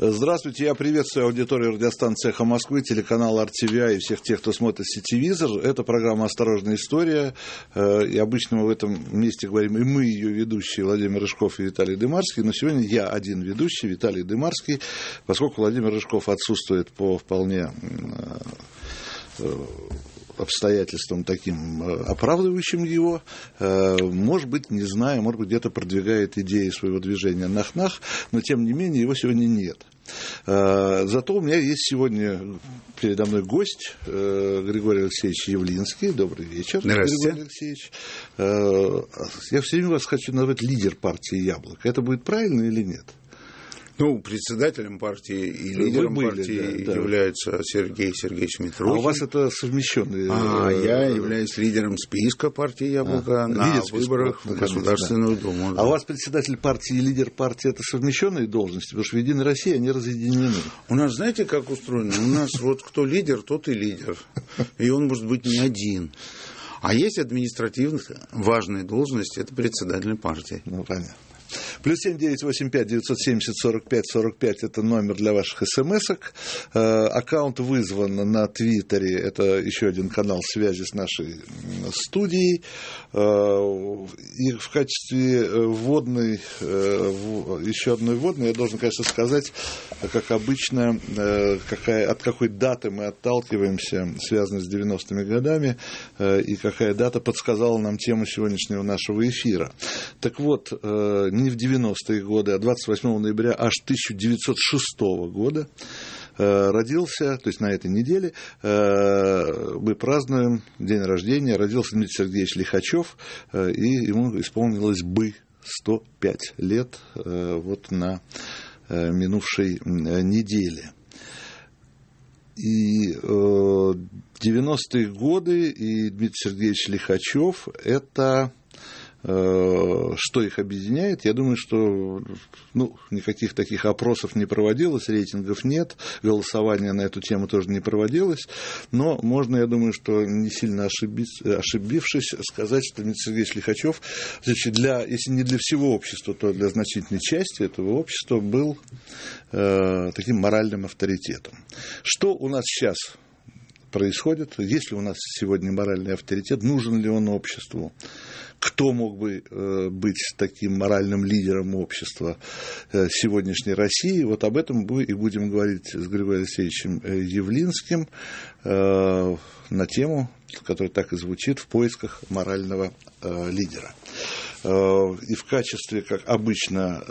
Здравствуйте, я приветствую аудиторию радиостанции «Эхо Москвы», телеканал RTVI и всех тех, кто смотрит сетевизор. Это программа «Осторожная история», э, и обычно мы в этом месте говорим и мы, ее ведущие, Владимир Рыжков и Виталий Дымарский, но сегодня я один ведущий, Виталий Дымарский, поскольку Владимир Рыжков отсутствует по вполне э, обстоятельствам таким э, оправдывающим его, может быть, не знаю, может быть, где-то продвигает идеи своего движения нах-нах, но тем не менее его сегодня нет. Э, зато у меня есть сегодня передо мной гость э, Григорий Алексеевич Явлинский. Добрый вечер, Григорий Алексеевич. Э, я все время вас хочу назвать лидер партии «Яблоко». Это будет правильно или нет? Ну, председателем партии и лидером были, партии да, да. является Сергей Сергеевич Митрохин. А у вас это совмещенные? А, я являюсь лидером списка партии «Яблоко» а, на выборах в Государственную да. Думу. Да. А у вас председатель партии и лидер партии – это совмещенные должности? Потому что в «Единой России» они разъединены. У нас, знаете, как устроено? У нас вот кто лидер, тот и лидер. И он может быть не один. А есть административно важные должности – это председатель партии. Ну, понятно. Плюс семь девять восемь пять девятьсот семьдесят сорок пять сорок пять это номер для ваших смс-ок. Э, аккаунт вызван на Твиттере. Это еще один канал связи с нашей студией. Э, и в качестве э, вводной, еще одной вводной, я должен, конечно, сказать, как обычно, какая, от какой даты мы отталкиваемся, связанной с 90-ми годами, и какая дата подсказала нам тему сегодняшнего нашего эфира. Так вот, не в 90-е годы, а 28 ноября аж 1906 года э, родился, то есть на этой неделе э, мы празднуем день рождения, родился Дмитрий Сергеевич Лихачев, э, и ему исполнилось бы 105 лет вот на минувшей неделе. И 90-е годы и Дмитрий Сергеевич Лихачев – это что их объединяет? Я думаю, что ну, никаких таких опросов не проводилось, рейтингов нет, голосования на эту тему тоже не проводилось, но можно, я думаю, что не сильно ошибившись, сказать, что Сергеевич Лихачев, для, если не для всего общества, то для значительной части этого общества был э, таким моральным авторитетом. Что у нас сейчас происходит? Есть ли у нас сегодня моральный авторитет? Нужен ли он обществу? кто мог бы э, быть таким моральным лидером общества э, сегодняшней России. Вот об этом мы и будем говорить с Григорием Алексеевичем э, Явлинским на тему, которая так и звучит, в поисках морального лидера. И в качестве, как обычно,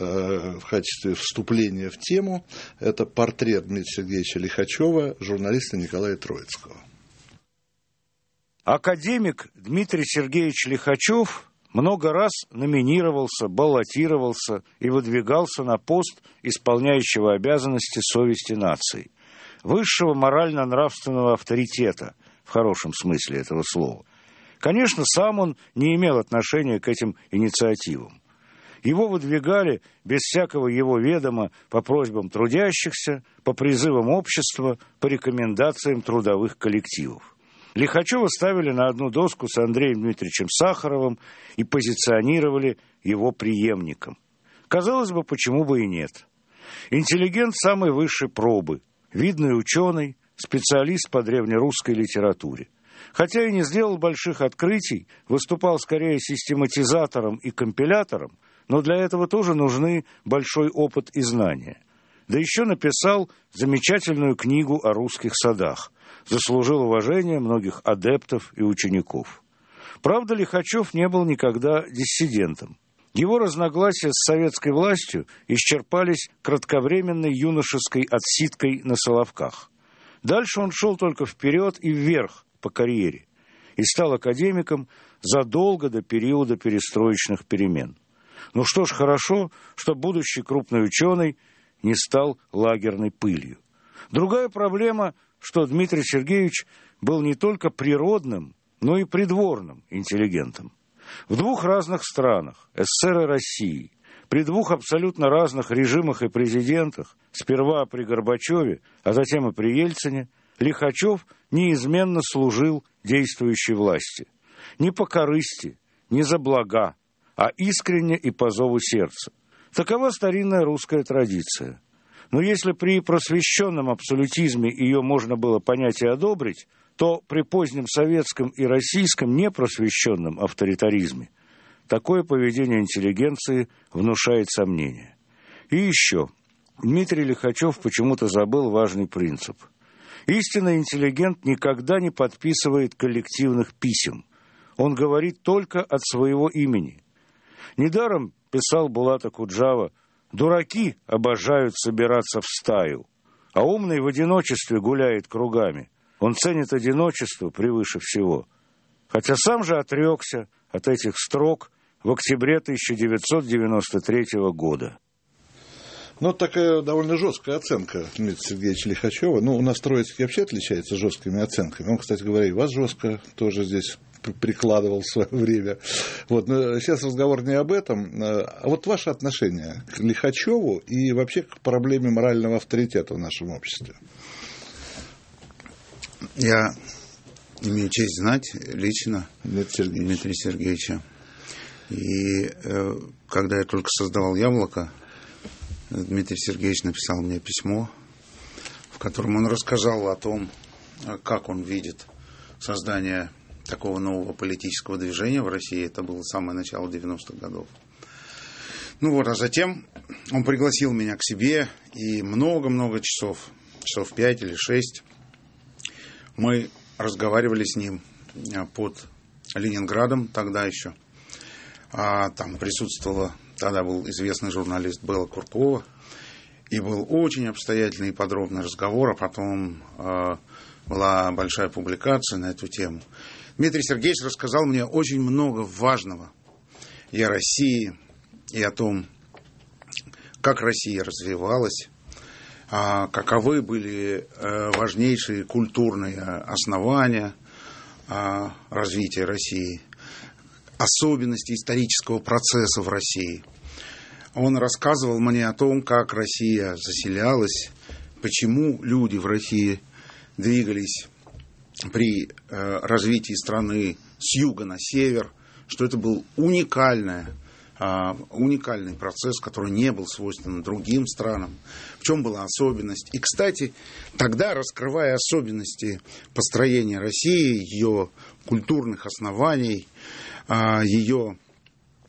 в качестве вступления в тему, это портрет Дмитрия Сергеевича Лихачева, журналиста Николая Троицкого. Академик Дмитрий Сергеевич Лихачев много раз номинировался, баллотировался и выдвигался на пост исполняющего обязанности совести нации, высшего морально-нравственного авторитета, в хорошем смысле этого слова. Конечно, сам он не имел отношения к этим инициативам. Его выдвигали без всякого его ведома по просьбам трудящихся, по призывам общества, по рекомендациям трудовых коллективов. Лихачева ставили на одну доску с Андреем Дмитриевичем Сахаровым и позиционировали его преемником. Казалось бы, почему бы и нет. Интеллигент самой высшей пробы, видный ученый, специалист по древнерусской литературе. Хотя и не сделал больших открытий, выступал скорее систематизатором и компилятором, но для этого тоже нужны большой опыт и знания. Да еще написал замечательную книгу о русских садах – заслужил уважение многих адептов и учеников. Правда, Лихачев не был никогда диссидентом. Его разногласия с советской властью исчерпались кратковременной юношеской отсидкой на Соловках. Дальше он шел только вперед и вверх по карьере и стал академиком задолго до периода перестроечных перемен. Ну что ж, хорошо, что будущий крупный ученый не стал лагерной пылью. Другая проблема что Дмитрий Сергеевич был не только природным, но и придворным интеллигентом. В двух разных странах, СССР и России, При двух абсолютно разных режимах и президентах, сперва при Горбачеве, а затем и при Ельцине, Лихачев неизменно служил действующей власти. Не по корысти, не за блага, а искренне и по зову сердца. Такова старинная русская традиция. Но если при просвещенном абсолютизме ее можно было понять и одобрить, то при позднем советском и российском непросвещенном авторитаризме такое поведение интеллигенции внушает сомнения. И еще. Дмитрий Лихачев почему-то забыл важный принцип. Истинный интеллигент никогда не подписывает коллективных писем. Он говорит только от своего имени. Недаром писал Булата Куджава, дураки обожают собираться в стаю, а умный в одиночестве гуляет кругами. Он ценит одиночество превыше всего. Хотя сам же отрекся от этих строк в октябре 1993 года. Ну, такая довольно жесткая оценка Дмитрия Сергеевича Лихачева. Ну, у нас Троицкий вообще отличается жесткими оценками. Он, кстати говоря, и вас жестко тоже здесь прикладывал в свое время. Вот, но сейчас разговор не об этом. А вот ваше отношение к Лихачеву и вообще к проблеме морального авторитета в нашем обществе. Я имею честь знать лично Дмитрия Сергеевича. Дмитрия Сергеевича. И э, когда я только создавал «Яблоко», Дмитрий Сергеевич написал мне письмо, в котором он рассказал о том, как он видит создание такого нового политического движения в России. Это было самое начало 90-х годов. Ну вот, а затем он пригласил меня к себе, и много-много часов, часов пять или шесть, мы разговаривали с ним а, под Ленинградом тогда еще. А там присутствовала, тогда был известный журналист Белла Куркова, и был очень обстоятельный и подробный разговор, а потом э, была большая публикация на эту тему. Дмитрий Сергеевич рассказал мне очень много важного и о России, и о том, как Россия развивалась, а каковы были э, важнейшие культурные основания а, развития России, особенности исторического процесса в России. Он рассказывал мне о том, как Россия заселялась, почему люди в России двигались при э, развитии страны с юга на север, что это был уникальное, а, уникальный процесс, который не был свойственен другим странам. В чем была особенность? И, кстати, тогда, раскрывая особенности построения России, ее культурных оснований, ее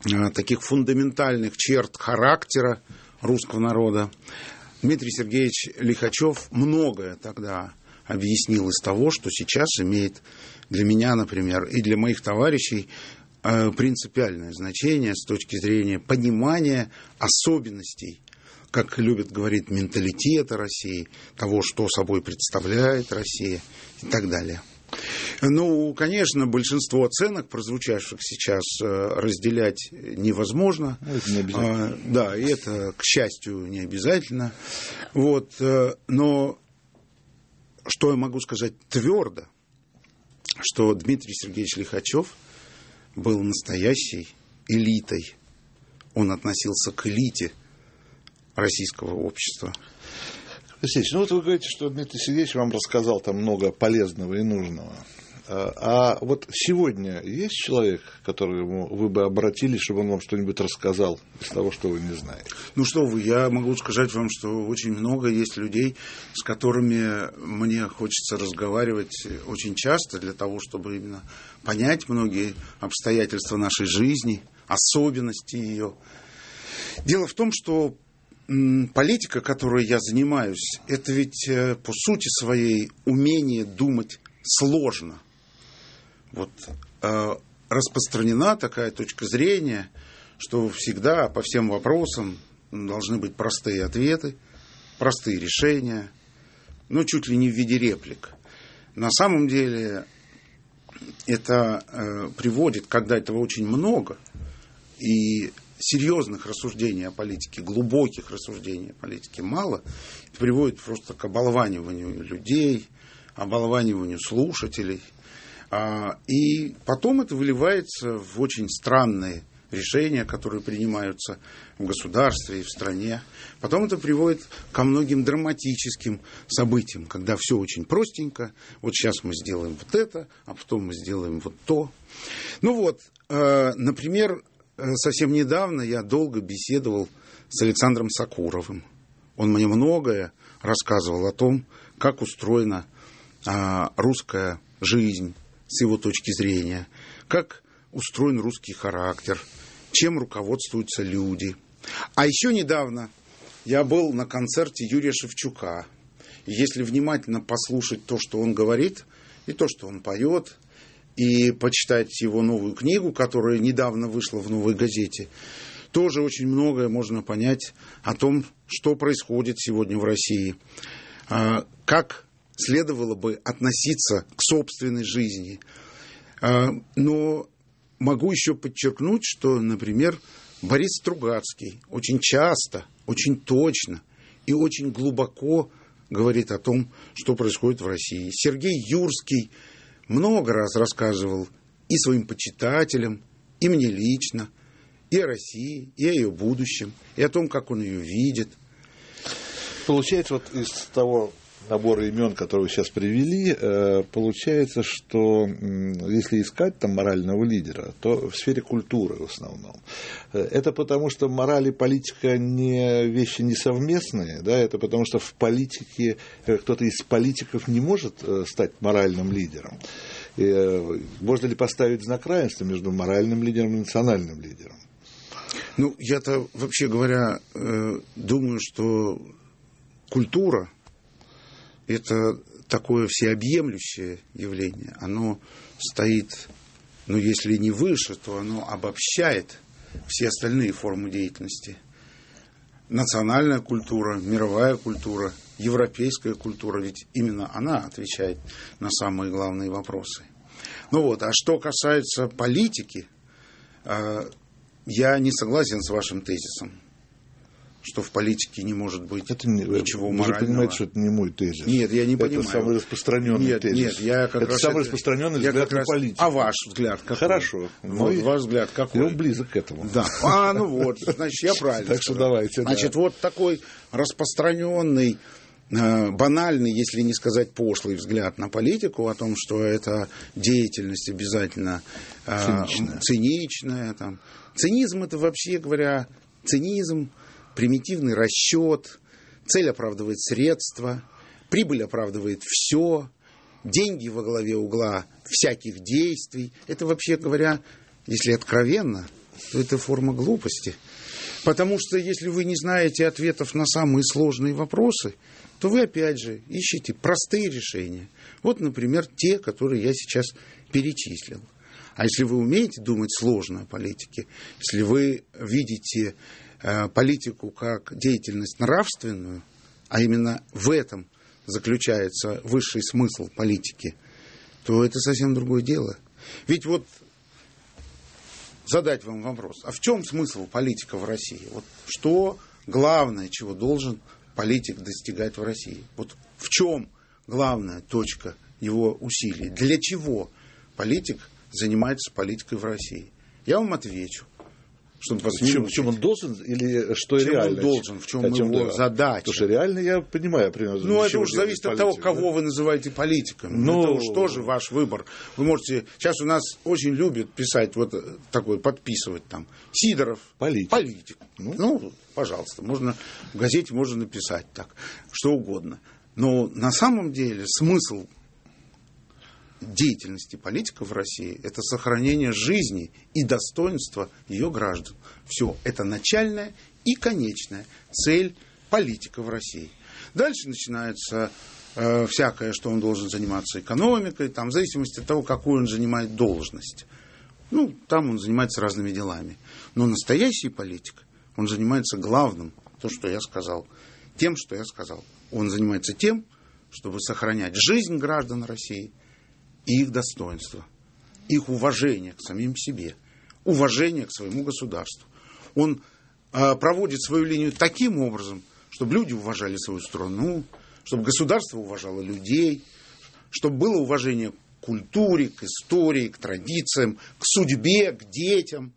а, таких фундаментальных черт характера русского народа, Дмитрий Сергеевич Лихачев многое тогда объяснил из того, что сейчас имеет для меня, например, и для моих товарищей э, принципиальное значение с точки зрения понимания особенностей, как любят говорить, менталитета России, того, что собой представляет Россия и так далее. Ну, конечно, большинство оценок, прозвучавших сейчас, э, разделять невозможно. Ну, это не обязательно. А, да, и это, к счастью, не обязательно. Вот, э, но что я могу сказать твердо, что Дмитрий Сергеевич Лихачев был настоящей элитой. Он относился к элите российского общества. Алексеевич, ну вот вы говорите, что Дмитрий Сергеевич вам рассказал там много полезного и нужного. А, а вот сегодня есть человек, к которому вы бы обратились, чтобы он вам что-нибудь рассказал из того, что вы не знаете? Ну что вы, я могу сказать вам, что очень много есть людей, с которыми мне хочется разговаривать очень часто для того, чтобы именно понять многие обстоятельства нашей жизни, особенности ее. Дело в том, что политика, которой я занимаюсь, это ведь э, по сути своей умение думать сложно – вот э, распространена такая точка зрения, что всегда по всем вопросам должны быть простые ответы, простые решения, ну, чуть ли не в виде реплик. На самом деле это э, приводит, когда этого очень много, и серьезных рассуждений о политике, глубоких рассуждений о политике мало, это приводит просто к оболваниванию людей, оболваниванию слушателей – а, и потом это выливается в очень странные решения, которые принимаются в государстве и в стране. Потом это приводит ко многим драматическим событиям, когда все очень простенько. Вот сейчас мы сделаем вот это, а потом мы сделаем вот то. Ну вот, э, например, совсем недавно я долго беседовал с Александром Сакуровым. Он мне многое рассказывал о том, как устроена а, русская жизнь с его точки зрения, как устроен русский характер, чем руководствуются люди. А еще недавно я был на концерте Юрия Шевчука. И если внимательно послушать то, что он говорит, и то, что он поет, и почитать его новую книгу, которая недавно вышла в новой газете, тоже очень многое можно понять о том, что происходит сегодня в России, а, как следовало бы относиться к собственной жизни. А, но могу еще подчеркнуть, что, например, Борис Стругацкий очень часто, очень точно и очень глубоко говорит о том, что происходит в России. Сергей Юрский много раз рассказывал и своим почитателям, и мне лично, и о России, и о ее будущем, и о том, как он ее видит. Получается, вот из того набора имен, которые вы сейчас привели, э, получается, что если искать там морального лидера, то в сфере культуры в основном. Э, это потому, что мораль и политика не вещи несовместные, да, это потому, что в политике э, кто-то из политиков не может стать моральным лидером. И можно ли поставить знак равенства между моральным лидером и национальным лидером? Ну, я-то, вообще говоря, думаю, что культура это такое всеобъемлющее явление. Оно стоит, ну, если не выше, то оно обобщает все остальные формы деятельности. Национальная культура, мировая культура, европейская культура, ведь именно она отвечает на самые главные вопросы. Ну вот, а что касается политики, э, я не согласен с вашим тезисом что в политике не может быть это не, ничего вы морального. Вы понимаете, что это не мой тезис. Нет, я не это понимаю. Это самый распространенный нет, тезис. Нет, я как это раз самый это, распространенный я взгляд как раз, на политику. А ваш взгляд какой? Хорошо. Вот, ваш взгляд какой? Он близок к этому. Да. А, ну вот, значит, я правильно Так что давайте. Значит, вот такой распространенный э, банальный, если не сказать пошлый взгляд на политику, о том, что это деятельность обязательно э, циничная. циничная там. Цинизм это вообще говоря, цинизм примитивный расчет, цель оправдывает средства, прибыль оправдывает все, деньги во главе угла всяких действий. Это вообще говоря, если откровенно, то это форма глупости. Потому что если вы не знаете ответов на самые сложные вопросы, то вы опять же ищете простые решения. Вот, например, те, которые я сейчас перечислил. А если вы умеете думать сложно о политике, если вы видите политику как деятельность нравственную, а именно в этом заключается высший смысл политики, то это совсем другое дело. Ведь вот задать вам вопрос, а в чем смысл политика в России? Вот что главное, чего должен политик достигать в России? Вот в чем главная точка его усилий? Для чего политик занимается политикой в России? Я вам отвечу чтобы вас в чем, в чем он должен или что в чем реально? он должен, в чем, в чем его да. задача. Потому что реально я понимаю примерно. Ну, это уж зависит от того, кого вы называете политиком. Ну, это уж тоже ваш выбор. Вы можете... Сейчас у нас очень любят писать вот такой, подписывать там. Сидоров. Политик. Политик. Ну, ну пожалуйста. Можно в газете можно написать так. Что угодно. Но на самом деле смысл деятельности политиков в России – это сохранение жизни и достоинства ее граждан. Все, это начальная и конечная цель политика в России. Дальше начинается э, всякое, что он должен заниматься экономикой, там, в зависимости от того, какую он занимает должность. Ну, там он занимается разными делами. Но настоящий политик, он занимается главным, то, что я сказал, тем, что я сказал. Он занимается тем, чтобы сохранять жизнь граждан России – их достоинство, их уважение к самим себе, уважение к своему государству. Он э, проводит свою линию таким образом, чтобы люди уважали свою страну, чтобы государство уважало людей, чтобы было уважение к культуре, к истории, к традициям, к судьбе, к детям.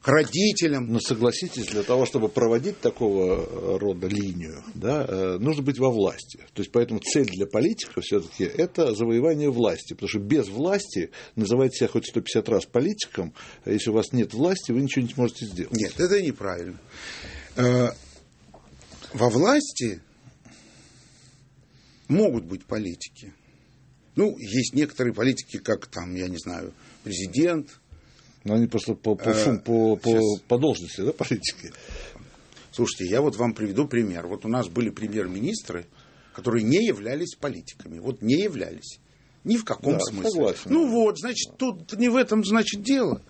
К родителям. Но согласитесь, для того, чтобы проводить такого э, рода линию, да, э, нужно быть во власти. То есть поэтому цель для политика все-таки это завоевание власти. Потому что без власти, называйте себя хоть 150 раз политиком, а если у вас нет власти, вы ничего не сможете сделать. Нет, это неправильно. Э, во власти могут быть политики. Ну, есть некоторые политики, как там, я не знаю, президент, но они просто по, по, а, по, по, по должности, да, политики. Слушайте, я вот вам приведу пример. Вот у нас были премьер-министры, которые не являлись политиками. Вот не являлись. Ни в каком да, смысле. Согласен. Ну вот, значит, тут не в этом, значит, дело.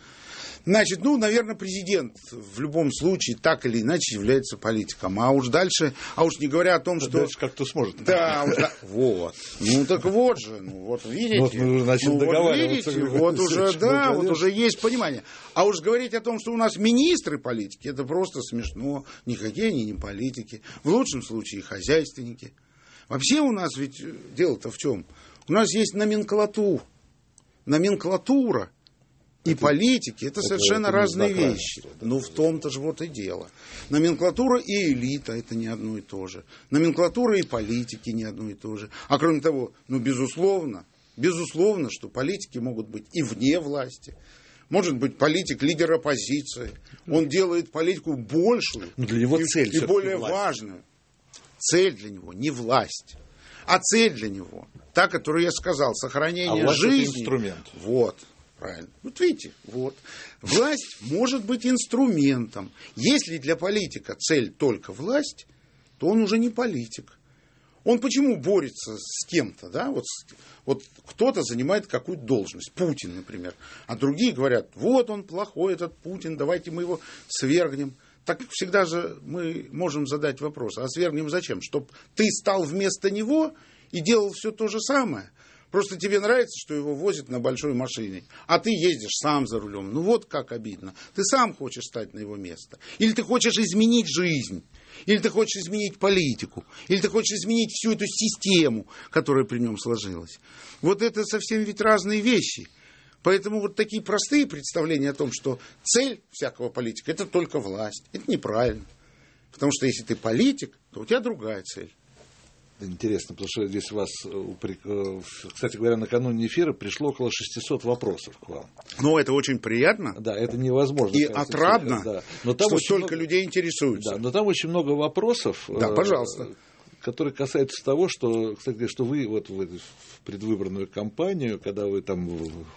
Значит, ну, наверное, президент в любом случае так или иначе является политиком. А уж дальше, а уж не говоря о том, что... Дальше как кто сможет. Да, уж, вот. Ну, так вот же, ну, вот видите. Вот мы уже начали ну, вот видите, вот уже, да, вот уже есть понимание. А уж говорить о том, что у нас министры политики, это просто смешно. Никакие они не политики. В лучшем случае хозяйственники. Вообще у нас ведь дело-то в чем? У нас есть номенклатура. Номенклатура – и это, политики это, это совершенно это разные вещи. Да, ну, в том-то же вот и дело. Номенклатура и элита это не одно и то же. Номенклатура и политики не одно и то же. А кроме того, ну, безусловно, безусловно, что политики могут быть и вне власти. Может быть, политик лидер оппозиции. Он делает политику большую Но для него и, цель и более власть. важную. Цель для него не власть, а цель для него та, которую я сказал, сохранение а жизни. Это инструмент. Вот. Правильно. Вот видите, вот. Власть может быть инструментом. Если для политика цель только власть, то он уже не политик. Он почему борется с кем-то, да? Вот, вот кто-то занимает какую-то должность, Путин, например, а другие говорят, вот он плохой, этот Путин, давайте мы его свергнем. Так всегда же мы можем задать вопрос, а свергнем зачем? Чтобы ты стал вместо него и делал все то же самое – Просто тебе нравится, что его возят на большой машине, а ты ездишь сам за рулем. Ну вот как обидно. Ты сам хочешь стать на его место. Или ты хочешь изменить жизнь. Или ты хочешь изменить политику. Или ты хочешь изменить всю эту систему, которая при нем сложилась. Вот это совсем ведь разные вещи. Поэтому вот такие простые представления о том, что цель всякого политика – это только власть. Это неправильно. Потому что если ты политик, то у тебя другая цель интересно, потому что здесь вас, э, э, кстати говоря, накануне эфира пришло около 600 вопросов к вам. Ну, это очень приятно. Да, это невозможно. И кажется, отрадно, да. но там что столько много, людей интересуются. Да, но там очень много вопросов. Да, пожалуйста. Которые касаются того, что, кстати, что вы вот в, предвыборную кампанию, когда вы там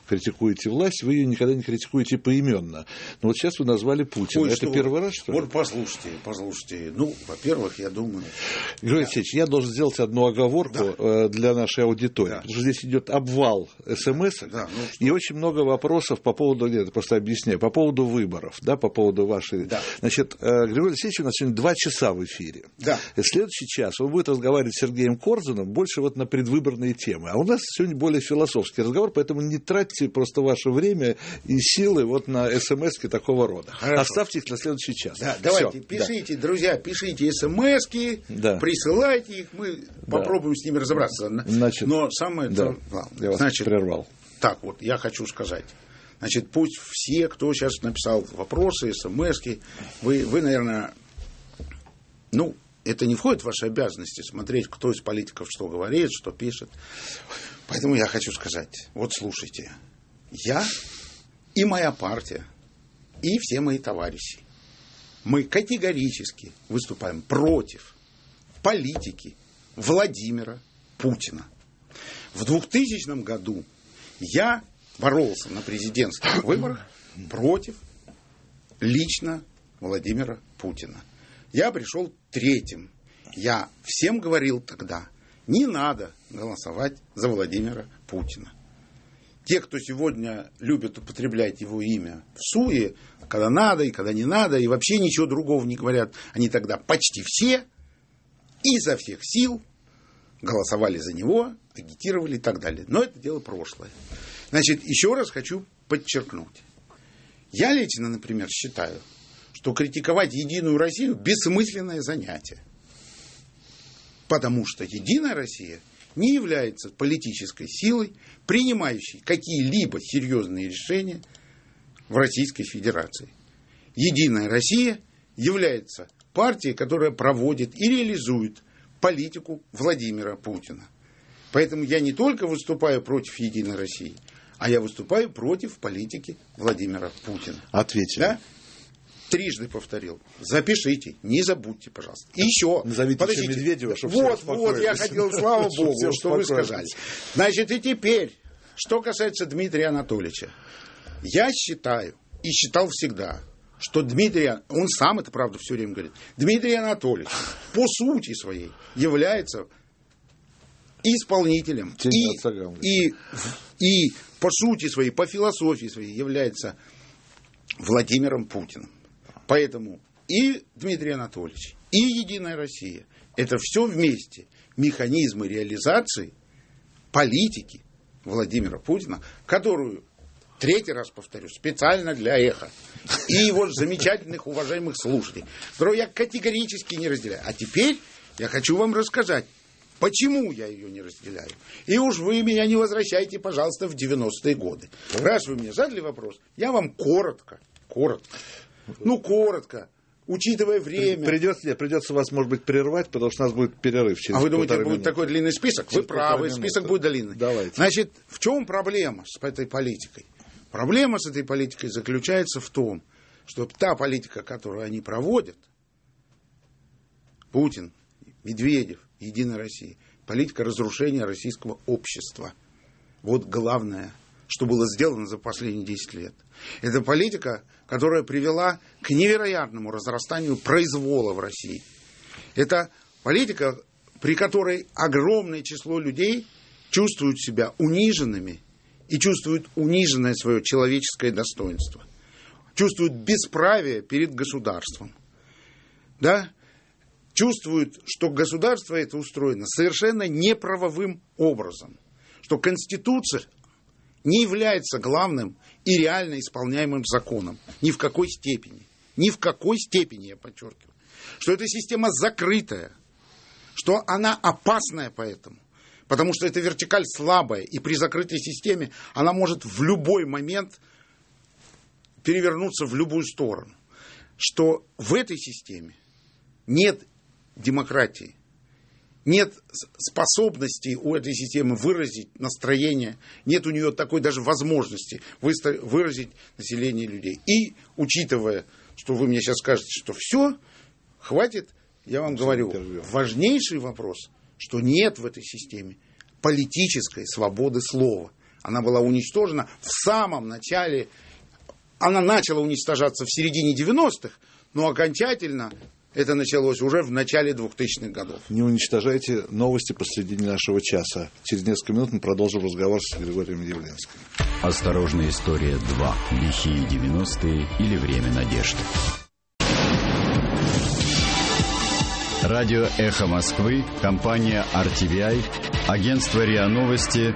критикуете власть, вы ее никогда не критикуете поименно. Но вот сейчас вы назвали Путина. Ой, Это что первый раз, что ли? Вот послушайте, послушайте. Ну, во-первых, я думаю... Григорий Алексеевич, я должен сделать одну оговорку да. Э, для нашей аудитории. Да. Потому что здесь идет обвал смс, да, ну, и очень много вопросов по поводу, нет, просто объясняю, по поводу выборов, да, по поводу вашей... Да. Значит, э, Григорий Алексеевич у нас сегодня два часа в эфире. Да. И следующий час он будет разговаривать с Сергеем Корзуном больше вот на предвыборные темы. А у нас сегодня более философский разговор, поэтому не тратьте просто ваше время и силы вот на смс такого рода. Хорошо. Оставьте их на следующий час. Да, давайте, Всё. пишите, да. друзья, пишите смс да. присылайте их, мы да. попробуем с ними разобраться. Значит, Но самое да. главное. Я вас Значит, прервал. Так вот, я хочу сказать. Значит, пусть все, кто сейчас написал вопросы, смс вы, вы, наверное, ну, это не входит в ваши обязанности смотреть, кто из политиков что говорит, что пишет. Поэтому я хочу сказать, вот слушайте, я и моя партия, и все мои товарищи, мы категорически выступаем против политики Владимира Путина. В 2000 году я боролся на президентских выборах против лично Владимира Путина. Я пришел третьим. Я всем говорил тогда, не надо голосовать за Владимира Путина. Те, кто сегодня любят употреблять его имя в суе, когда надо и когда не надо, и вообще ничего другого не говорят, они тогда почти все изо всех сил голосовали за него, агитировали и так далее. Но это дело прошлое. Значит, еще раз хочу подчеркнуть. Я лично, например, считаю, что критиковать Единую Россию – бессмысленное занятие. Потому что Единая Россия не является политической силой, принимающей какие-либо серьезные решения в Российской Федерации. Единая Россия является партией, которая проводит и реализует политику Владимира Путина. Поэтому я не только выступаю против Единой России, а я выступаю против политики Владимира Путина. Ответили. Да? Трижды повторил. Запишите, не забудьте, пожалуйста. И еще. Назовите Подождите. Медведева, чтобы Вот, вот, я хотел, слава Богу, что вы сказали. Значит, и теперь, что касается Дмитрия Анатольевича. Я считаю, и считал всегда, что Дмитрий, он сам это, правда, все время говорит, Дмитрий Анатольевич по сути своей является исполнителем и, и, и по сути своей, по философии своей является Владимиром Путиным. Поэтому и Дмитрий Анатольевич, и Единая Россия – это все вместе механизмы реализации политики Владимира Путина, которую третий раз повторю, специально для эхо. И его замечательных, уважаемых слушателей, которую я категорически не разделяю. А теперь я хочу вам рассказать, почему я ее не разделяю. И уж вы меня не возвращайте, пожалуйста, в 90-е годы. Раз вы мне задали вопрос, я вам коротко, коротко, ну, коротко, учитывая время. Придется, нет, придется вас, может быть, прервать, потому что у нас будет перерыв через А вы думаете, будет минуты. такой длинный список? Через вы правы, список будет длинный. Давайте. Значит, в чем проблема с этой политикой? Проблема с этой политикой заключается в том, что та политика, которую они проводят, Путин, Медведев, Единая Россия, политика разрушения российского общества. Вот главное, что было сделано за последние 10 лет. Это политика, которая привела к невероятному разрастанию произвола в России. Это политика, при которой огромное число людей чувствуют себя униженными и чувствуют униженное свое человеческое достоинство, чувствуют бесправие перед государством, да, чувствуют, что государство это устроено совершенно неправовым образом, что Конституция не является главным и реально исполняемым законом. Ни в какой степени, ни в какой степени, я подчеркиваю, что эта система закрытая, что она опасная поэтому, Потому что эта вертикаль слабая, и при закрытой системе она может в любой момент перевернуться в любую сторону. Что в этой системе нет демократии, нет способности у этой системы выразить настроение, нет у нее такой даже возможности выразить население людей. И учитывая, что вы мне сейчас скажете, что все, хватит, я вам говорю, важнейший вопрос – что нет в этой системе политической свободы слова. Она была уничтожена в самом начале, она начала уничтожаться в середине 90-х, но окончательно это началось уже в начале 2000-х годов. Не уничтожайте новости посредине нашего часа. Через несколько минут мы продолжим разговор с Григорием Явленским. Осторожная история 2. Лихие 90-е или время надежды. Радио «Эхо Москвы», компания RTVI, агентство РИА Новости,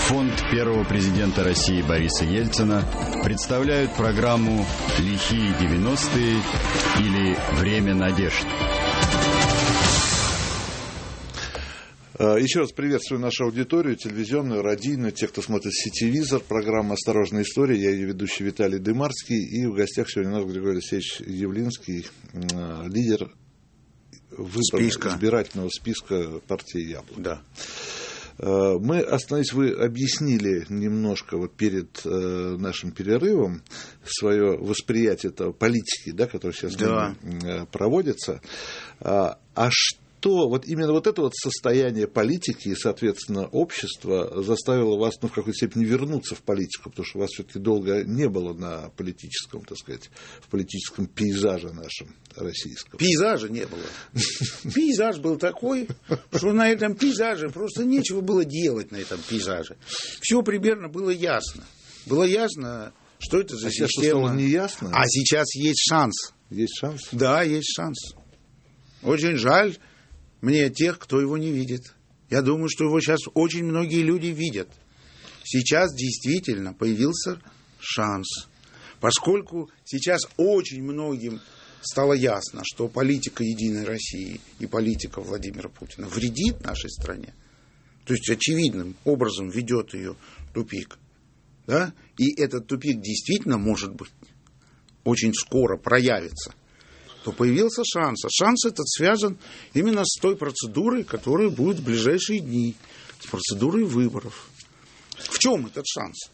фонд первого президента России Бориса Ельцина представляют программу «Лихие 90-е» или «Время надежд». А, еще раз приветствую нашу аудиторию, телевизионную, радийную, тех, кто смотрит сетевизор, программа «Осторожная история». Я ее ведущий Виталий Дымарский. И в гостях сегодня у нас Григорий Алексеевич Явлинский, лидер выбора списка. избирательного списка партии Яблоко. Да. Э, мы остановились, вы объяснили немножко вот перед э, нашим перерывом свое восприятие этого политики, да, которая сейчас да. Э, проводится. А, а что что вот именно вот это вот состояние политики и, соответственно, общества заставило вас, ну, в какой-то степени вернуться в политику, потому что вас все-таки долго не было на политическом, так сказать, в политическом пейзаже нашем российском. Пейзажа не было. Пейзаж был такой, что на этом пейзаже просто нечего было делать на этом пейзаже. Все примерно было ясно. Было ясно, что это за а система. Сейчас стало неясно. А сейчас есть шанс. Есть шанс? Да, есть шанс. Очень жаль, мне тех, кто его не видит. Я думаю, что его сейчас очень многие люди видят. Сейчас действительно появился шанс. Поскольку сейчас очень многим стало ясно, что политика Единой России и политика Владимира Путина вредит нашей стране, то есть очевидным образом ведет ее тупик, да? и этот тупик действительно может быть очень скоро проявится, то появился шанс. А шанс этот связан именно с той процедурой, которая будет в ближайшие дни, с процедурой выборов. В чем этот шанс?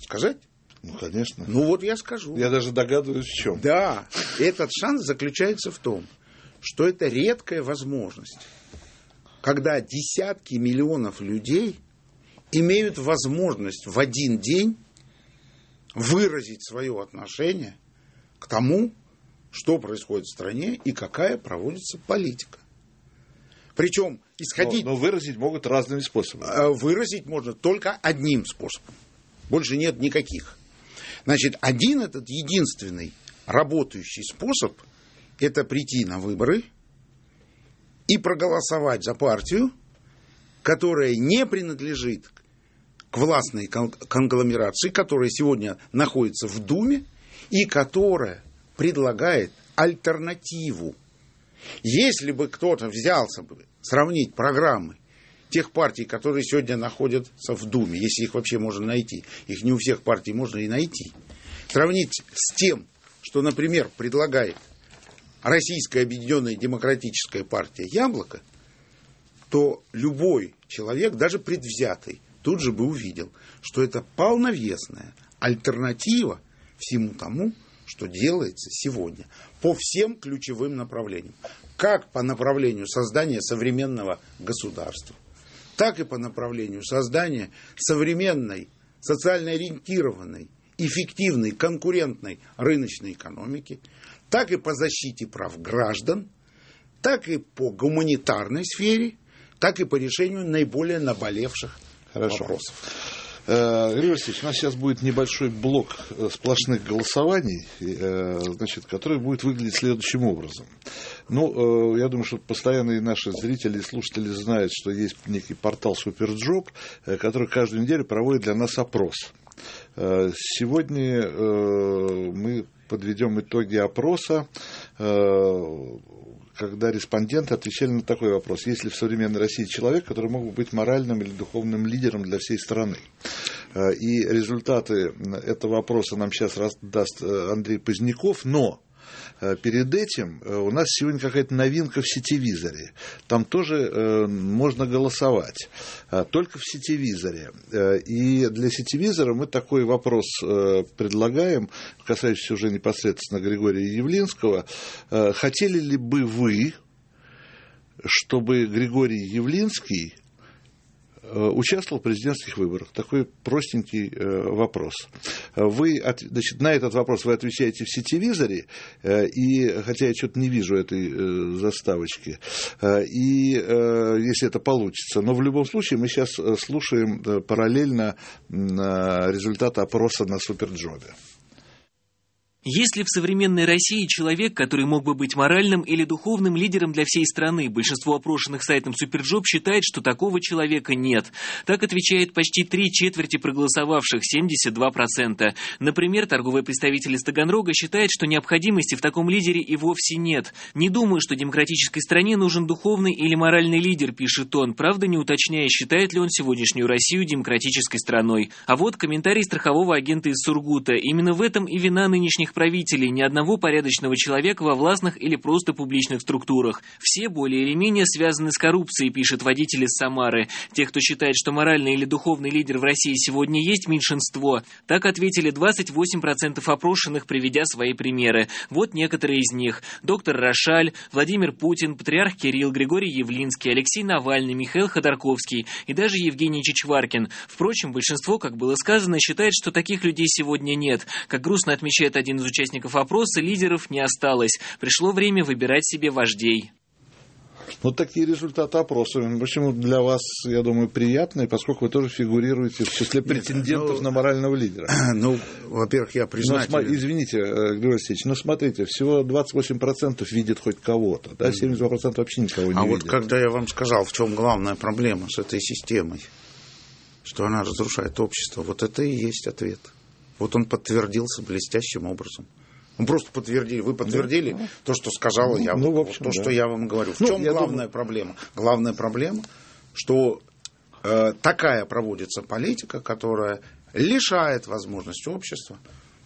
Сказать? Ну, конечно. Ну, вот я скажу. Я даже догадываюсь, в чем. Да, этот шанс заключается в том, что это редкая возможность, когда десятки миллионов людей имеют возможность в один день выразить свое отношение к тому, что происходит в стране и какая проводится политика. Причем исходить... Но, но выразить могут разными способами. А, выразить можно только одним способом. Больше нет никаких. Значит, один этот единственный работающий способ – это прийти на выборы и проголосовать за партию, которая не принадлежит к властной конгломерации, которая сегодня находится в Думе и которая предлагает альтернативу. Если бы кто-то взялся бы сравнить программы тех партий, которые сегодня находятся в Думе, если их вообще можно найти, их не у всех партий можно и найти, сравнить с тем, что, например, предлагает Российская Объединенная Демократическая партия «Яблоко», то любой человек, даже предвзятый, тут же бы увидел, что это полновесная альтернатива всему тому, что делается сегодня по всем ключевым направлениям. Как по направлению создания современного государства, так и по направлению создания современной, социально ориентированной, эффективной, конкурентной рыночной экономики, так и по защите прав граждан, так и по гуманитарной сфере, так и по решению наиболее наболевших Хорошо. вопросов. Э, Григорий Васильевич, у нас сейчас будет небольшой блок э, сплошных голосований, э, значит, который будет выглядеть следующим образом. Ну, я думаю, что постоянные наши зрители и слушатели знают, что есть некий портал Superjob, который каждую неделю проводит для нас опрос. Сегодня мы подведем итоги опроса когда респонденты отвечали на такой вопрос. Есть ли в современной России человек, который мог бы быть моральным или духовным лидером для всей страны? Э, и результаты этого вопроса нам сейчас даст э, Андрей Поздняков, но перед этим э, у нас сегодня какая-то новинка в сетевизоре. Там тоже э, можно голосовать, только в сетевизоре. И для сетевизора мы такой вопрос предлагаем, касающийся уже непосредственно Григория Явлинского. Хотели ли бы вы, чтобы Григорий Явлинский Э, участвовал в президентских выборах? Такой простенький э, вопрос. Вы, значит, на этот вопрос вы отвечаете в сетевизоре, э, и, хотя я что-то не вижу этой заставочки, и если это получится. Но в любом случае мы сейчас слушаем параллельно результаты опроса на Суперджобе. Есть ли в современной России человек, который мог бы быть моральным или духовным лидером для всей страны? Большинство опрошенных сайтом Суперджоб считает, что такого человека нет. Так отвечает почти три четверти проголосовавших, 72%. Например, торговый представитель из Таганрога считает, что необходимости в таком лидере и вовсе нет. Не думаю, что демократической стране нужен духовный или моральный лидер, пишет он, правда не уточняя, считает ли он сегодняшнюю Россию демократической страной. А вот комментарий страхового агента из Сургута. Именно в этом и вина нынешних нынешних правителей ни одного порядочного человека во властных или просто публичных структурах. Все более или менее связаны с коррупцией, пишет водитель из Самары. Те, кто считает, что моральный или духовный лидер в России сегодня есть меньшинство. Так ответили 28% опрошенных, приведя свои примеры. Вот некоторые из них. Доктор Рошаль, Владимир Путин, патриарх Кирилл, Григорий Явлинский, Алексей Навальный, Михаил Ходорковский и даже Евгений Чичваркин. Впрочем, большинство, как было сказано, считает, что таких людей сегодня нет. Как грустно отмечает один из участников опроса лидеров не осталось. Пришло время выбирать себе вождей. Вот такие результаты опроса. Почему для вас, я думаю, приятные, поскольку вы тоже фигурируете в числе претендентов ну, на морального лидера. Ну, во-первых, я признателен. Но, извините, э, Григорий Васильевич, но смотрите, всего 28% видят хоть кого-то, да, 72% вообще никого не а видят. А вот когда я вам сказал, в чем главная проблема с этой системой, что она разрушает общество, вот это и есть ответ. Вот он подтвердился блестящим образом. Ну, просто подтвердили. Вы подтвердили да. то, что сказала ну, я. Ну, в общем, то, да. что я вам говорю. В ну, чем главная думаю... проблема? Главная проблема, что э, такая проводится политика, которая лишает возможности общества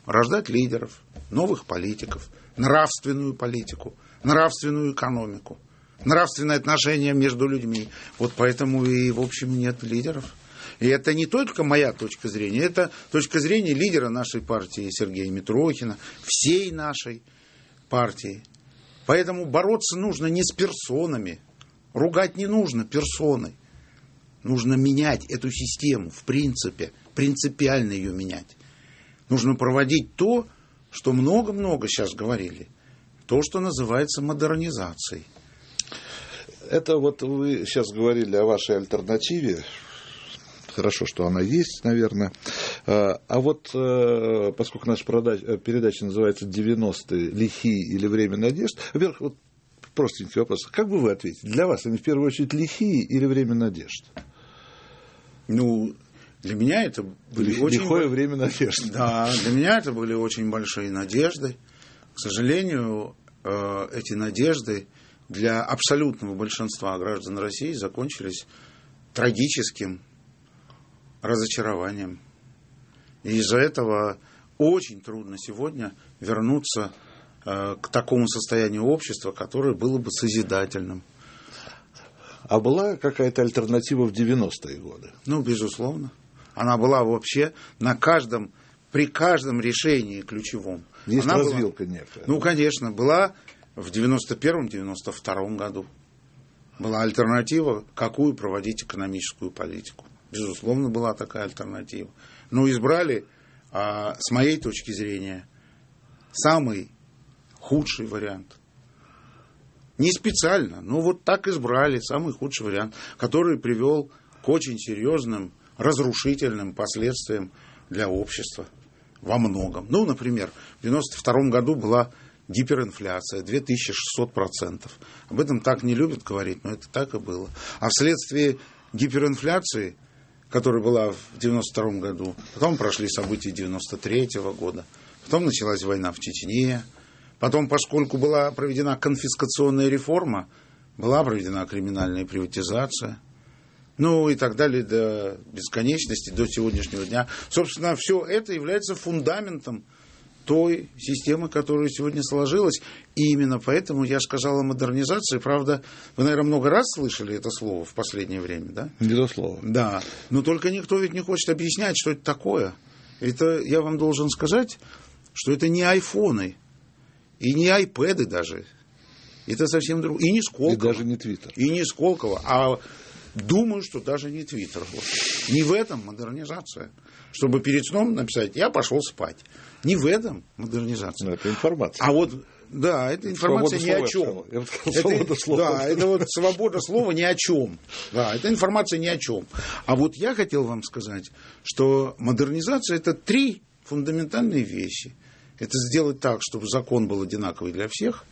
рождать лидеров, новых политиков, нравственную политику, нравственную экономику, нравственные отношения между людьми. Вот поэтому и, в общем, нет лидеров. И это не только моя точка зрения, это точка зрения лидера нашей партии Сергея Митрохина, всей нашей партии. Поэтому бороться нужно не с персонами, ругать не нужно персоной. Нужно менять эту систему, в принципе, принципиально ее менять. Нужно проводить то, что много-много сейчас говорили, то, что называется модернизацией. Это вот вы сейчас говорили о вашей альтернативе хорошо, что она есть, наверное. А, а вот э, поскольку наша э, передача называется «90-е лихие или время надежд», во-первых, вот простенький вопрос. Как бы вы ответили? Для вас они в первую очередь лихие или время надежд? Ну, для меня это были Лихое очень... Лихое время надежд. Да, для меня это были очень большие надежды. К сожалению, э, эти надежды для абсолютного большинства граждан России закончились трагическим разочарованием. И из-за этого очень трудно сегодня вернуться э, к такому состоянию общества, которое было бы созидательным. А была какая-то альтернатива в 90-е годы? Ну, безусловно. Она была вообще на каждом, при каждом решении ключевом. Есть Она развилка была, некая. Ну, конечно, была в 91-92 году. Была альтернатива, какую проводить экономическую политику. Безусловно, была такая альтернатива. Но избрали, а, с моей точки зрения, самый худший вариант. Не специально, но вот так избрали самый худший вариант, который привел к очень серьезным разрушительным последствиям для общества во многом. Ну, например, в 1992 году была гиперинфляция 2600%. Об этом так не любят говорить, но это так и было. А вследствие гиперинфляции которая была в 92 году. Потом прошли события 93 года. Потом началась война в Чечне. Потом, поскольку была проведена конфискационная реформа, была проведена криминальная приватизация. Ну и так далее до бесконечности, до сегодняшнего дня. Собственно, все это является фундаментом той системы, которая сегодня сложилась. И именно поэтому я сказал о модернизации. Правда, вы, наверное, много раз слышали это слово в последнее время, да? Безусловно. Да. Но только никто ведь не хочет объяснять, что это такое. Это, я вам должен сказать, что это не айфоны, и не айпэды даже. Это совсем другое. И не Сколково. И даже не Твиттер. И не Сколково. А думаю, что даже не Твиттер. Вот. Не в этом модернизация. Чтобы перед сном написать, я пошел спать. Не в этом модернизация. Но это информация. А вот да, это информация свобода ни о чем. Свобода слова. Да, это вот свобода слова ни о чем. Да, это информация ни о чем. А вот я хотел вам сказать, что модернизация это три фундаментальные вещи. Это сделать так, чтобы закон был одинаковый для всех.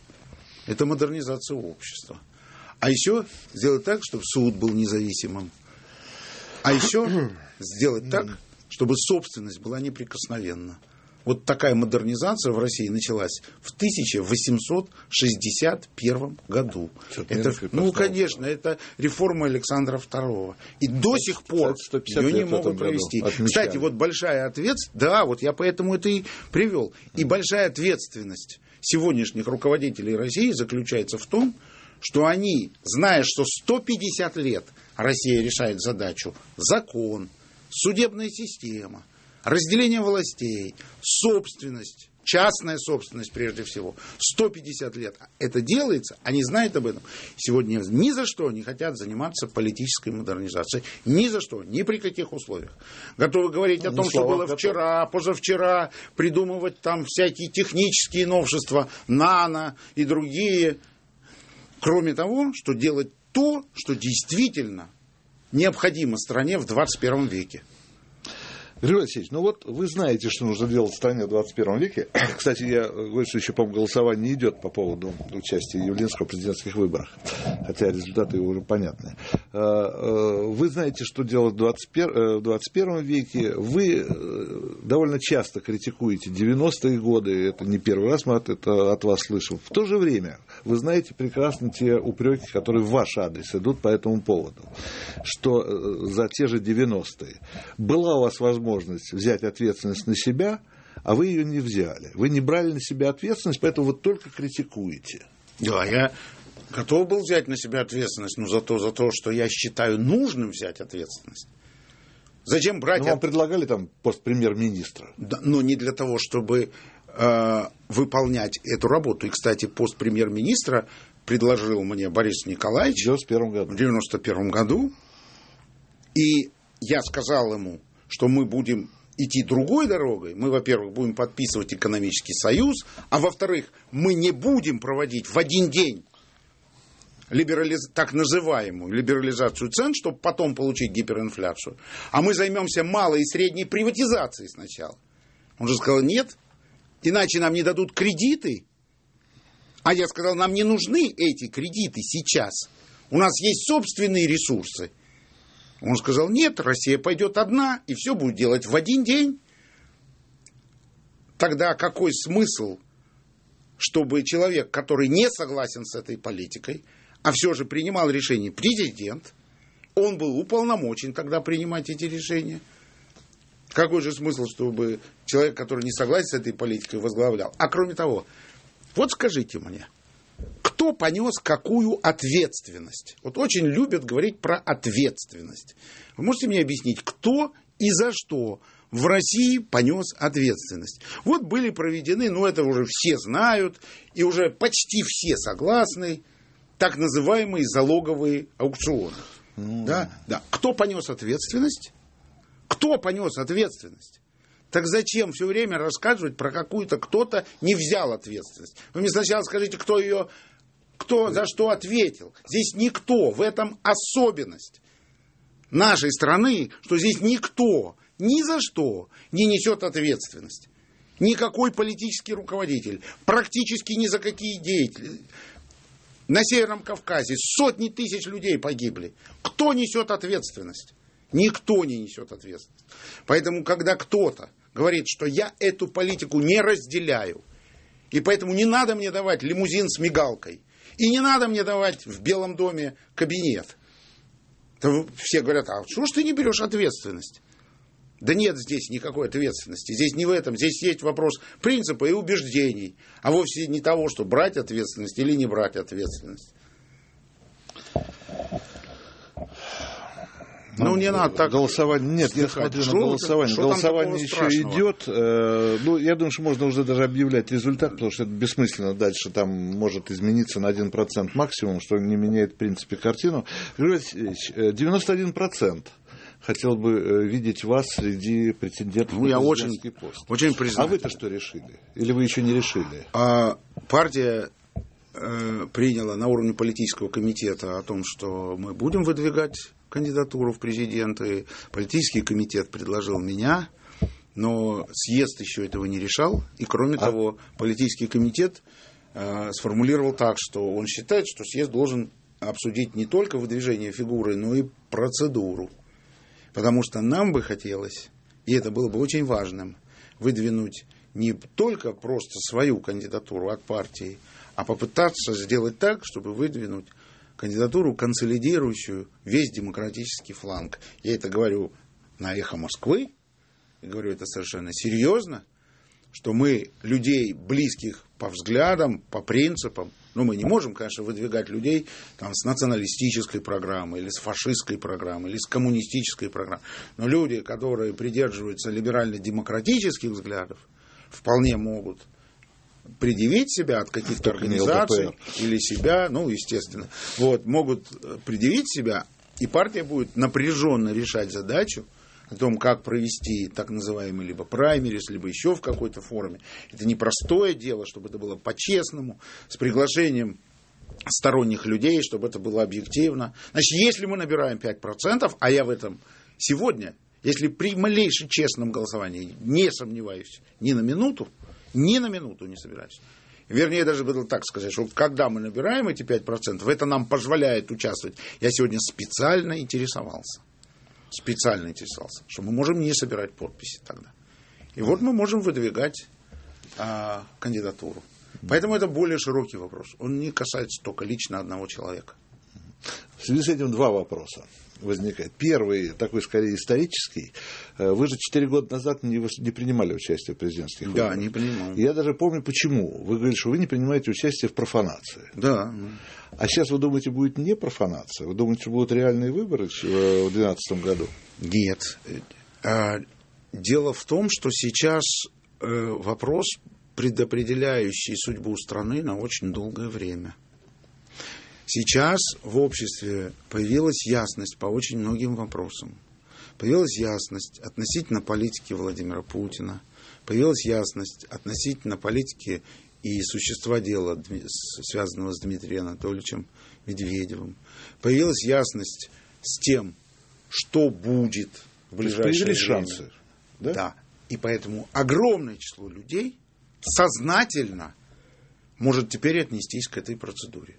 Это модернизация общества. А еще сделать так, чтобы суд был независимым. А еще сделать так, чтобы собственность была неприкосновенна. Вот такая модернизация в России началась в 1861 году. Это, ну, конечно, это реформа Александра II. И до сих пор ее не могут провести. Кстати, вот большая ответственность, да, вот я поэтому это и привел. И большая ответственность сегодняшних руководителей России заключается в том, что они, зная, что 150 лет Россия решает задачу, закон, судебная система – разделение властей, собственность, частная собственность прежде всего. 150 лет это делается, они знают об этом. Сегодня ни за что не хотят заниматься политической модернизацией. Ни за что, ни при каких условиях. Готовы говорить о том, что было вчера, позавчера, придумывать там всякие технические новшества, нано и другие. Кроме того, что делать то, что действительно необходимо стране в 21 веке. Григорий Алексеевич, ну вот вы знаете, что нужно делать в стране в 21 веке. Кстати, я говорю, что еще, по-моему, голосование идет по поводу участия Явлинского в президентских выборах, хотя результаты уже понятны. А, а, вы знаете, что делать в 21, в 21 веке. Вы э, довольно часто критикуете 90-е годы, это не первый раз мы это от вас слышим. В то же время вы знаете прекрасно те упреки, которые в ваш адрес идут по этому поводу, что э, за те же 90-е была у вас возможность возможность взять ответственность на себя, а вы ее не взяли. Вы не брали на себя ответственность, поэтому вот только критикуете. Да, я готов был взять на себя ответственность, но за то, за то, что я считаю нужным взять ответственность. Зачем брать... Ну, вам предлагали там пост премьер-министра. Да, но не для того, чтобы э, выполнять эту работу. И, кстати, пост премьер-министра предложил мне Борис Николаевич в 91 году. В 91 году. И я сказал ему, что мы будем идти другой дорогой. Мы, во-первых, будем подписывать экономический союз, а во-вторых, мы не будем проводить в один день либерализ... так называемую либерализацию цен, чтобы потом получить гиперинфляцию. А мы займемся малой и средней приватизацией сначала. Он же сказал, нет, иначе нам не дадут кредиты. А я сказал, нам не нужны эти кредиты сейчас. У нас есть собственные ресурсы. Он сказал, нет, Россия пойдет одна, и все будет делать в один день. Тогда какой смысл, чтобы человек, который не согласен с этой политикой, а все же принимал решение президент, он был уполномочен тогда принимать эти решения. Какой же смысл, чтобы человек, который не согласен с этой политикой, возглавлял? А кроме того, вот скажите мне, кто понес какую ответственность? Вот очень любят говорить про ответственность. Вы можете мне объяснить, кто и за что в России понес ответственность. Вот были проведены, ну это уже все знают, и уже почти все согласны, так называемые залоговые аукционы. Mm. Да? Да. Кто понес ответственность? Кто понес ответственность? Так зачем все время рассказывать про какую-то кто-то не взял ответственность? Вы мне сначала скажите, кто ее, кто за что ответил. Здесь никто, в этом особенность нашей страны, что здесь никто ни за что не несет ответственность. Никакой политический руководитель, практически ни за какие деятели, на Северном Кавказе сотни тысяч людей погибли. Кто несет ответственность? Никто не несет ответственность. Поэтому, когда кто-то говорит, что я эту политику не разделяю, и поэтому не надо мне давать лимузин с мигалкой, и не надо мне давать в Белом доме кабинет, все говорят, а что ж ты не берешь ответственность? Да нет здесь никакой ответственности. Здесь не в этом. Здесь есть вопрос принципа и убеждений, а вовсе не того, что брать ответственность или не брать ответственность. Ну, не надо так. Голосование. Нет, слыхать. я смотрю что на голосование. Что голосование еще страшного? идет. Э, ну, я думаю, что можно уже даже объявлять результат, потому что это бессмысленно дальше. Там может измениться на 1% максимум, что не меняет, в принципе, картину. Григорий Алексеевич, 91% хотел бы э, видеть вас среди претендентов ну, я очень, пост. Очень признателен. А вы-то что решили? Или вы еще не решили? А, партия э, приняла на уровне политического комитета о том, что мы будем выдвигать кандидатуру в президенты. Политический комитет предложил меня, но съезд еще этого не решал. И кроме а? того, политический комитет э, сформулировал так, что он считает, что съезд должен обсудить не только выдвижение фигуры, но и процедуру. Потому что нам бы хотелось, и это было бы очень важным, выдвинуть не только просто свою кандидатуру от партии, а попытаться сделать так, чтобы выдвинуть кандидатуру, консолидирующую весь демократический фланг. Я это говорю на эхо Москвы, и говорю это совершенно серьезно, что мы людей, близких по взглядам, по принципам, ну, мы не можем, конечно, выдвигать людей там, с националистической программой, или с фашистской программой, или с коммунистической программой. Но люди, которые придерживаются либерально-демократических взглядов, вполне могут предъявить себя от каких-то организаций или себя, ну, естественно, вот, могут предъявить себя, и партия будет напряженно решать задачу о том, как провести так называемый либо праймерис, либо еще в какой-то форме. Это непростое дело, чтобы это было по-честному, с приглашением сторонних людей, чтобы это было объективно. Значит, если мы набираем 5%, а я в этом сегодня, если при малейшем честном голосовании, не сомневаюсь ни на минуту, ни на минуту не собираюсь. Вернее, даже буду так сказать, что когда мы набираем эти 5%, это нам позволяет участвовать. Я сегодня специально интересовался специально интересовался, что мы можем не собирать подписи тогда. И вот мы можем выдвигать а, кандидатуру. Поэтому это более широкий вопрос. Он не касается только лично одного человека. В связи с этим два вопроса возникает. Первый, такой скорее исторический. Э, вы же четыре года назад не, не принимали участие в президентских выборах. Да, не принимал. Я даже помню, почему. Вы говорили, что вы не принимаете участие в профанации. Да. А сейчас вы думаете, будет не профанация? Вы думаете, что будут реальные выборы в 2012 году? Нет. А, дело в том, что сейчас э, вопрос, предопределяющий судьбу страны на очень долгое время – Сейчас в обществе появилась ясность по очень многим вопросам. Появилась ясность относительно политики Владимира Путина, появилась ясность относительно политики и существа дела, связанного с Дмитрием Анатольевичем Медведевым. Появилась ясность с тем, что будет в ближайшее время. шансы. Да? да. И поэтому огромное число людей сознательно может теперь отнестись к этой процедуре.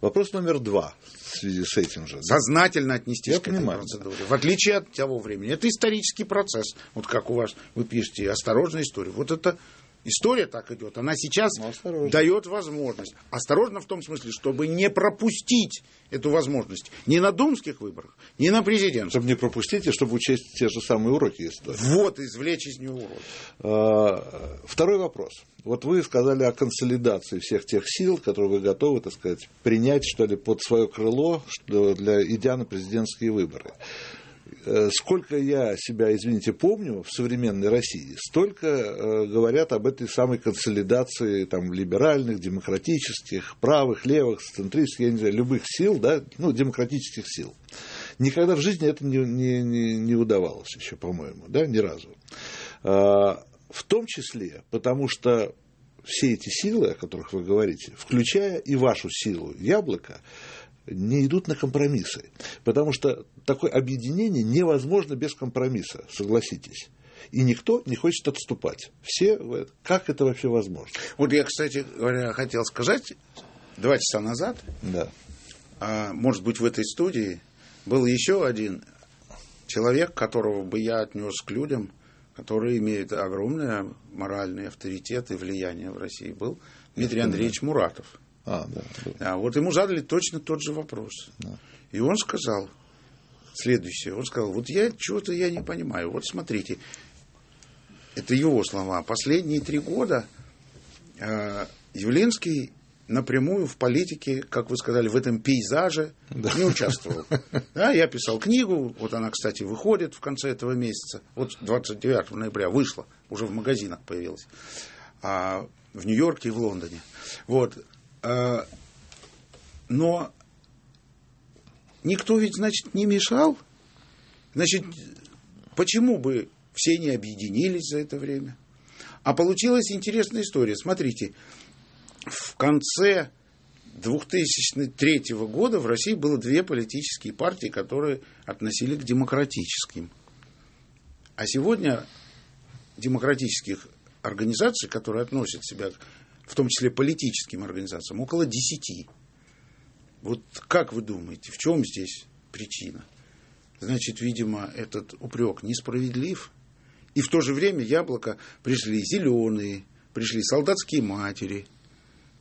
Вопрос номер два в связи с этим же. Сознательно отнестись Я к понимаю. этой процедуре. В отличие от того времени. Это исторический процесс. Вот как у вас, вы пишете, осторожная история. Вот это история так идет. Она сейчас ну, дает возможность. Осторожно в том смысле, чтобы не пропустить эту возможность. Ни на думских выборах, ни на президентских. Чтобы не пропустить и чтобы учесть те же самые уроки истории. Вот, извлечь из него уроки. А, второй вопрос. Вот вы сказали о консолидации всех тех сил, которые вы готовы, так сказать, принять, что ли, под свое крыло, для, идя на президентские выборы. Э, сколько я себя, извините, помню в современной России, столько э, говорят об этой самой консолидации там, либеральных, демократических, правых, левых, центристских, я не знаю, любых сил, да, ну, демократических сил. Никогда в жизни это не, не, не, не удавалось еще, по-моему, да, ни разу. А, в том числе, потому что все эти силы, о которых вы говорите, включая и вашу силу яблоко, не идут на компромиссы. Потому что такое объединение невозможно без компромисса, согласитесь. И никто не хочет отступать. Все, как это вообще возможно? Вот я, кстати говоря, хотел сказать, два часа назад, да. а, может быть, в этой студии был еще один человек, которого бы я отнес к людям, которые имеют огромный моральный авторитет и влияние в России, был Дмитрий Андреевич Муратов. А, да, да. А вот ему задали точно тот же вопрос. Да. И он сказал следующее. Он сказал, вот я чего-то я не понимаю. Вот смотрите, это его слова. Последние три года э, Явлинский напрямую в политике, как вы сказали, в этом пейзаже да. не участвовал. Да, я писал книгу, вот она, кстати, выходит в конце этого месяца, вот 29 ноября вышла, уже в магазинах появилась, а, в Нью-Йорке и в Лондоне. Вот. А, но никто ведь, значит, не мешал. Значит, почему бы все не объединились за это время? А получилась интересная история. Смотрите, в конце 2003 года в России было две политические партии, которые относили к демократическим. А сегодня демократических организаций, которые относят себя в том числе политическим организациям, около десяти. Вот как вы думаете, в чем здесь причина? Значит, видимо, этот упрек несправедлив. И в то же время яблоко пришли зеленые, пришли солдатские матери,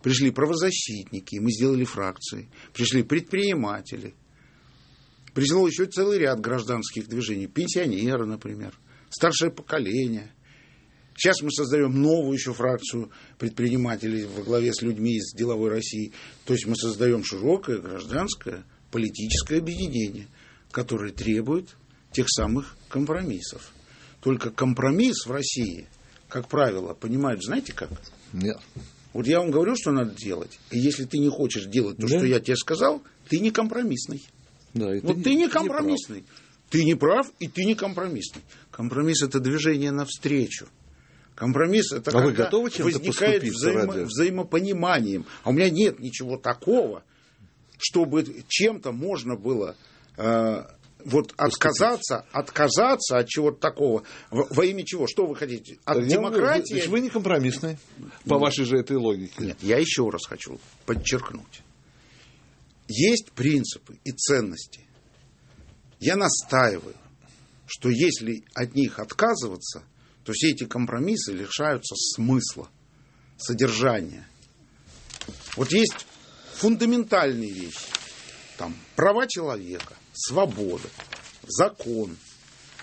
пришли правозащитники, мы сделали фракции, пришли предприниматели, пришло еще целый ряд гражданских движений, пенсионеры, например, старшее поколение – Сейчас мы создаем новую еще фракцию предпринимателей во главе с людьми из деловой России. То есть мы создаем широкое гражданское политическое объединение, которое требует тех самых компромиссов. Только компромисс в России, как правило, понимают, знаете как? Нет. Вот я вам говорю, что надо делать. И если ты не хочешь делать то, да. что я тебе сказал, ты не компромиссный. Да, и вот ты, ты не компромиссный. Не ты не прав, и ты не компромиссный. Компромисс это движение навстречу. Компромисс это а когда возникает взаимо, взаимопониманием. А у меня нет ничего такого, чтобы чем-то можно было э, вот отказаться, отказаться от чего-то такого. Во, имя чего? Что вы хотите? От я демократии? Вы, вы не компромиссный, по нет. вашей же этой логике. Нет, я еще раз хочу подчеркнуть. Есть принципы и ценности. Я настаиваю, что если от них отказываться, то все эти компромиссы лишаются смысла, содержания. Вот есть фундаментальные вещи. там права человека, свобода, закон,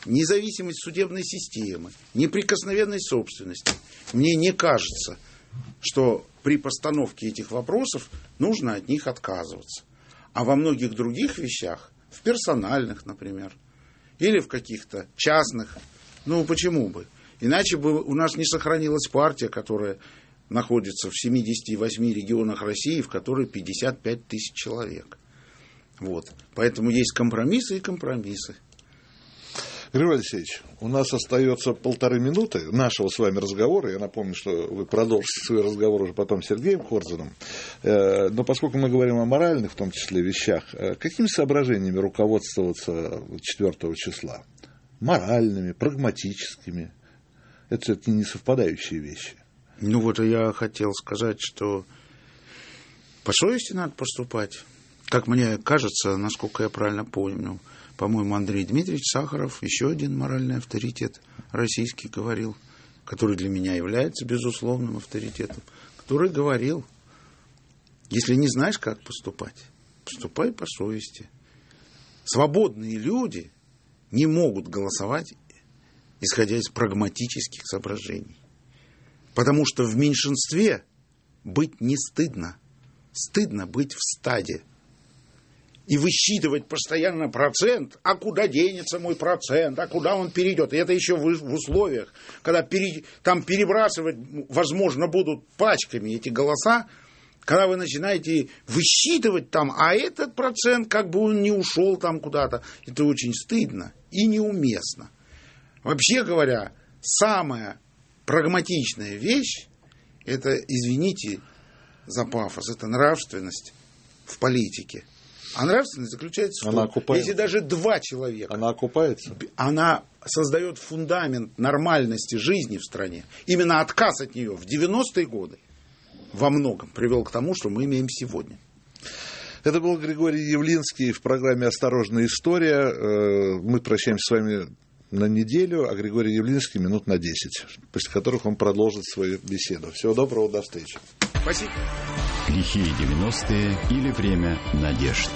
независимость судебной системы, неприкосновенность собственности. Мне не кажется, что при постановке этих вопросов нужно от них отказываться. А во многих других вещах, в персональных, например, или в каких-то частных, ну почему бы? Иначе бы у нас не сохранилась партия, которая находится в 78 регионах России, в которой 55 тысяч человек. Вот. Поэтому есть компромиссы и компромиссы. Григорий Алексеевич, у нас остается полторы минуты нашего с вами разговора. Я напомню, что вы продолжите свой разговор уже потом с Сергеем Хорзаном. Э, но поскольку мы говорим о моральных, в том числе, вещах, э, какими соображениями руководствоваться 4 числа? Моральными, прагматическими? Это, это не совпадающие вещи. Ну вот я хотел сказать, что по совести надо поступать. Как мне кажется, насколько я правильно понял, по-моему, Андрей Дмитриевич Сахаров, еще один моральный авторитет российский, говорил, который для меня является безусловным авторитетом, который говорил, если не знаешь, как поступать, поступай по совести. Свободные люди не могут голосовать, исходя из прагматических соображений. Потому что в меньшинстве быть не стыдно. Стыдно быть в стаде и высчитывать постоянно процент, а куда денется мой процент, а куда он перейдет. И это еще в, в условиях, когда пере, там перебрасывать, возможно, будут пачками эти голоса, когда вы начинаете высчитывать там, а этот процент как бы он не ушел там куда-то, это очень стыдно и неуместно. Вообще говоря, самая прагматичная вещь, это, извините за пафос, это нравственность в политике. А нравственность заключается в том, если даже два человека... Она окупается? Она создает фундамент нормальности жизни в стране. Именно отказ от нее в 90-е годы во многом привел к тому, что мы имеем сегодня. Это был Григорий Явлинский в программе «Осторожная история». Э, мы прощаемся с вами на неделю, а Григорий Явлинский минут на 10, после которых он продолжит свою беседу. Всего доброго, до встречи. Спасибо. Лихие 90-е или время надежд.